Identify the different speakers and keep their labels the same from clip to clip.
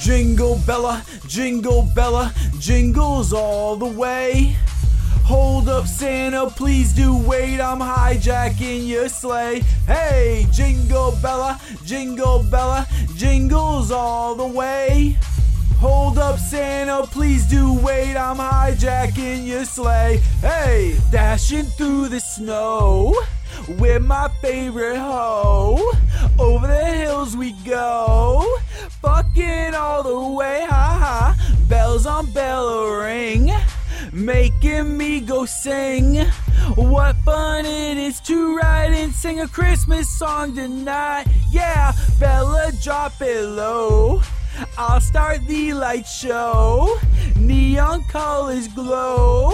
Speaker 1: Jingle Bella, Jingle Bella, jingles all the way. Hold up, Santa, please do wait. I'm hijacking your sleigh. Hey, Jingle Bella, Jingle Bella, jingles all the way. Hold up, Santa, please do wait. I'm hijacking your sleigh. Hey, dashing through the snow with my favorite hoe. Bells bell ring, making me go sing. What fun it is to ride and sing a Christmas song tonight. Yeah, Bella, drop it low. I'll start the light show. Neon colors glow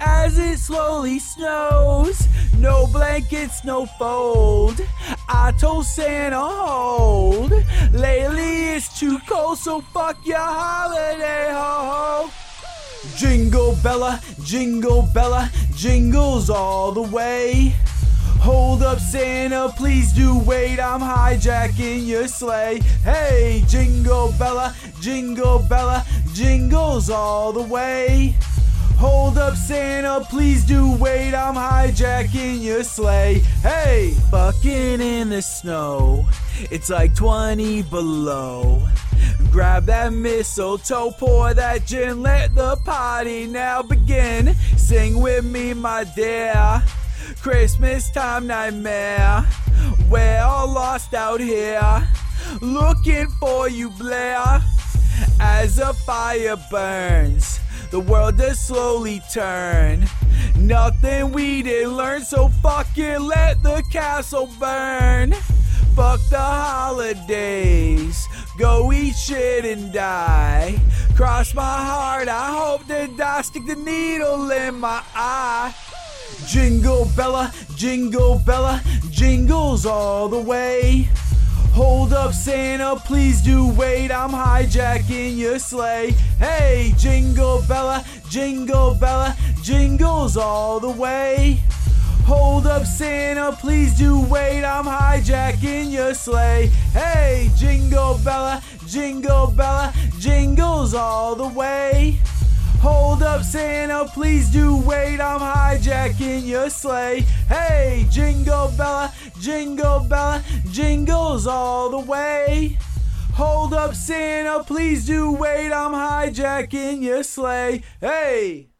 Speaker 1: as it slowly snows. No blankets, no fold. I told Santa hold. Lately it's too cold, so fuck your holiday ho ho. Jingle Bella, Jingle Bella, jingles all the way. Hold up, Santa, please do wait. I'm hijacking your sleigh. Hey, Jingle Bella, Jingle Bella, jingles all the way. Hold up, Santa, please do wait. I'm hijacking your sleigh. Hey, fucking in the snow. It's like 20 below. Grab that mistletoe, pour that gin, let the party now begin. Sing with me, my dear. Christmas time nightmare. We're all lost out here, looking for you, Blair. As a fire burns, the world does slowly turn. Nothing we didn't learn, so fucking let the castle burn. Fuck the holidays, go eat shit and die. Cross my heart, I hope to die. Stick the needle in my eye. Jingle Bella, Jingle Bella, jingles all the way. Hold up, Santa, please do wait. I'm hijacking your sleigh. Hey, Jingle Bella, Jingle Bella, jingles all the way. Hold up, Santa, please do wait. I'm hijacking your sleigh. Hey, Jingle Bella, Jingle Bella, jingles all the way. Hold up, Santa, please do wait. I'm hijacking your sleigh. Hey, Jingle Bella, Jingle Bella, jingles all the way. Hold up, Santa, please do wait. I'm hijacking your sleigh. Hey.